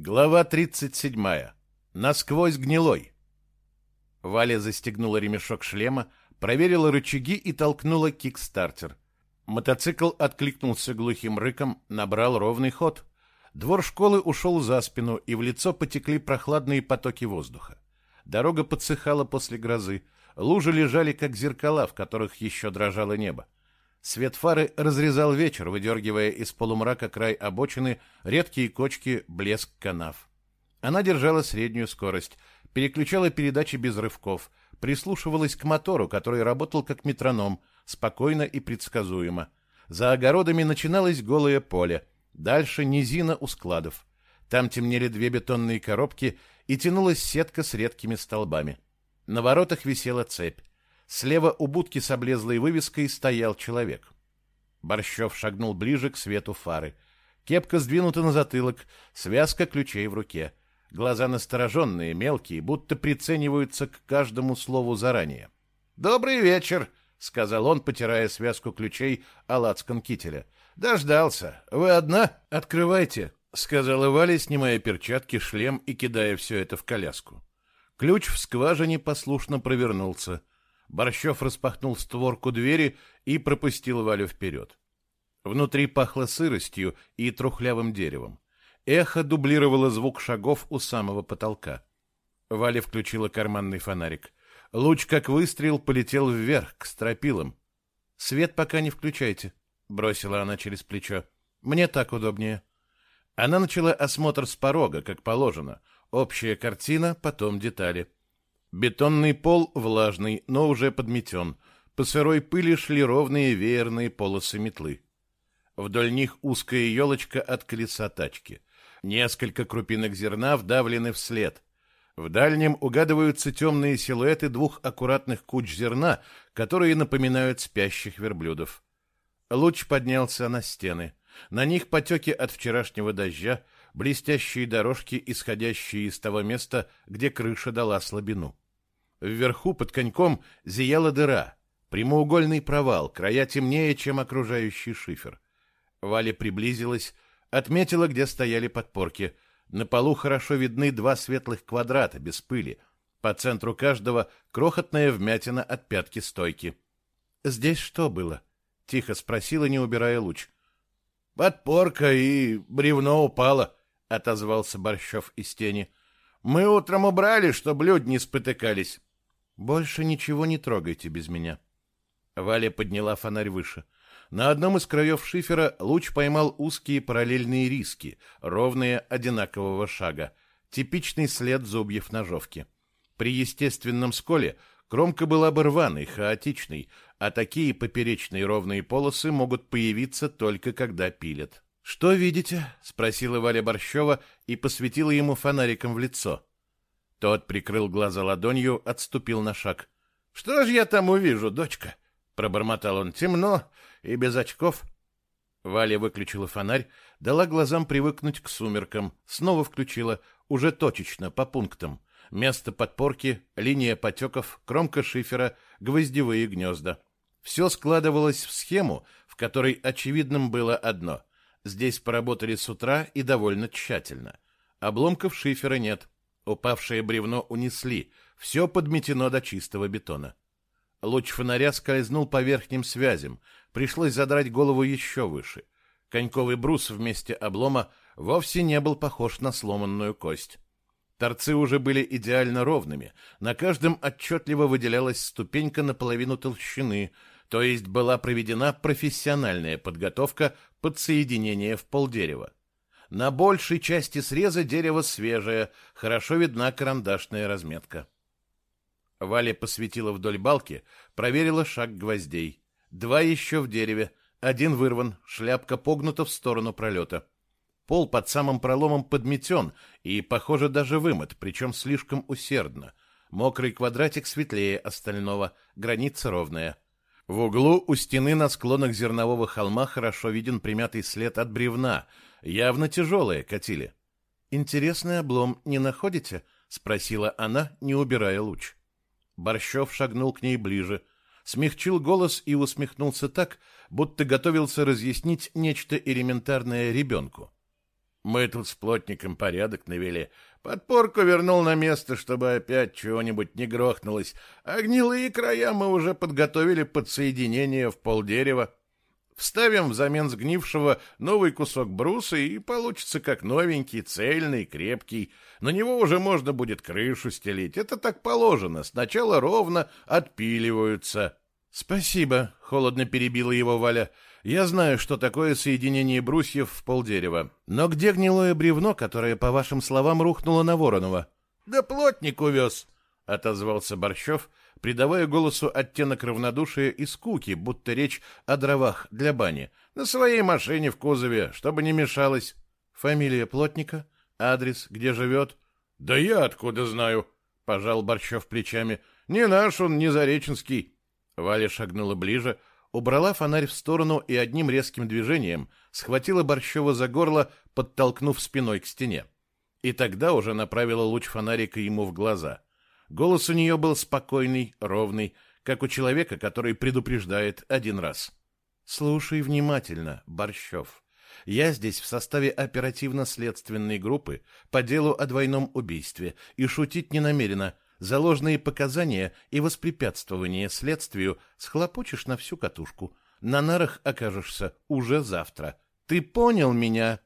Глава 37. Насквозь гнилой. Валя застегнула ремешок шлема, проверила рычаги и толкнула кикстартер. Мотоцикл откликнулся глухим рыком, набрал ровный ход. Двор школы ушел за спину, и в лицо потекли прохладные потоки воздуха. Дорога подсыхала после грозы, лужи лежали, как зеркала, в которых еще дрожало небо. Свет фары разрезал вечер, выдергивая из полумрака край обочины редкие кочки, блеск канав. Она держала среднюю скорость, переключала передачи без рывков, прислушивалась к мотору, который работал как метроном, спокойно и предсказуемо. За огородами начиналось голое поле, дальше низина у складов. Там темнели две бетонные коробки и тянулась сетка с редкими столбами. На воротах висела цепь. Слева у будки с облезлой вывеской стоял человек. Борщев шагнул ближе к свету фары. Кепка сдвинута на затылок, связка ключей в руке. Глаза настороженные, мелкие, будто прицениваются к каждому слову заранее. «Добрый вечер», — сказал он, потирая связку ключей о лацкан кителя. «Дождался. Вы одна? Открывайте», — сказала Валя, снимая перчатки, шлем и кидая все это в коляску. Ключ в скважине послушно провернулся. Борщев распахнул створку двери и пропустил Валю вперед. Внутри пахло сыростью и трухлявым деревом. Эхо дублировало звук шагов у самого потолка. Валя включила карманный фонарик. Луч, как выстрел, полетел вверх, к стропилам. «Свет пока не включайте», — бросила она через плечо. «Мне так удобнее». Она начала осмотр с порога, как положено. Общая картина, потом детали. Бетонный пол влажный, но уже подметен. По сырой пыли шли ровные веерные полосы метлы. Вдоль них узкая елочка от колеса тачки. Несколько крупинок зерна вдавлены вслед. В дальнем угадываются темные силуэты двух аккуратных куч зерна, которые напоминают спящих верблюдов. Луч поднялся на стены. На них потеки от вчерашнего дождя, блестящие дорожки, исходящие из того места, где крыша дала слабину. Вверху под коньком зияла дыра, прямоугольный провал, края темнее, чем окружающий шифер. Валя приблизилась, отметила, где стояли подпорки. На полу хорошо видны два светлых квадрата без пыли. По центру каждого крохотная вмятина от пятки стойки. «Здесь что было?» — тихо спросила, не убирая луч. «Подпорка и бревно упало», — отозвался Борщев из тени. «Мы утром убрали, чтобы люди не спотыкались». «Больше ничего не трогайте без меня». Валя подняла фонарь выше. На одном из краев шифера луч поймал узкие параллельные риски, ровные одинакового шага, типичный след зубьев ножовки. При естественном сколе кромка была бы рваной, хаотичной, а такие поперечные ровные полосы могут появиться только когда пилят. «Что видите?» — спросила Валя Борщева и посветила ему фонариком в лицо. Тот прикрыл глаза ладонью, отступил на шаг. «Что ж я там увижу, дочка?» — пробормотал он. «Темно и без очков». Валя выключила фонарь, дала глазам привыкнуть к сумеркам, снова включила, уже точечно, по пунктам. Место подпорки, линия потеков, кромка шифера, гвоздевые гнезда. Все складывалось в схему, в которой очевидным было одно. Здесь поработали с утра и довольно тщательно. Обломков шифера нет. Упавшее бревно унесли, все подметено до чистого бетона. Луч фонаря скользнул по верхним связям, пришлось задрать голову еще выше. Коньковый брус вместе облома вовсе не был похож на сломанную кость. Торцы уже были идеально ровными, на каждом отчетливо выделялась ступенька наполовину толщины, то есть была проведена профессиональная подготовка подсоединения в полдерева. На большей части среза дерево свежее, хорошо видна карандашная разметка. Валя посветила вдоль балки, проверила шаг гвоздей. Два еще в дереве, один вырван, шляпка погнута в сторону пролета. Пол под самым проломом подметен и, похоже, даже вымыт, причем слишком усердно. Мокрый квадратик светлее остального, граница ровная. В углу у стены на склонах зернового холма хорошо виден примятый след от бревна — Явно тяжелые катили. «Интересный облом не находите?» — спросила она, не убирая луч. Борщев шагнул к ней ближе, смягчил голос и усмехнулся так, будто готовился разъяснить нечто элементарное ребенку. Мы тут с плотником порядок навели. Подпорку вернул на место, чтобы опять чего-нибудь не грохнулось, а гнилые края мы уже подготовили под соединение в полдерева. Вставим взамен сгнившего новый кусок бруса, и получится как новенький, цельный, крепкий. На него уже можно будет крышу стелить. Это так положено. Сначала ровно отпиливаются. — Спасибо, — холодно перебила его Валя. — Я знаю, что такое соединение брусьев в полдерева. Но где гнилое бревно, которое, по вашим словам, рухнуло на Воронова? — Да плотник увез, — отозвался Борщев, придавая голосу оттенок равнодушия и скуки, будто речь о дровах для бани, на своей машине в кузове, чтобы не мешалось. Фамилия плотника, адрес, где живет. — Да я откуда знаю? — пожал Борщев плечами. — Не наш он, не Зареченский. Валя шагнула ближе, убрала фонарь в сторону и одним резким движением схватила Борщева за горло, подтолкнув спиной к стене. И тогда уже направила луч фонарика ему в глаза — Голос у нее был спокойный, ровный, как у человека, который предупреждает один раз. «Слушай внимательно, Борщев. Я здесь в составе оперативно-следственной группы по делу о двойном убийстве и шутить не намерена. За ложные показания и воспрепятствование следствию схлопочешь на всю катушку. На нарах окажешься уже завтра. Ты понял меня?»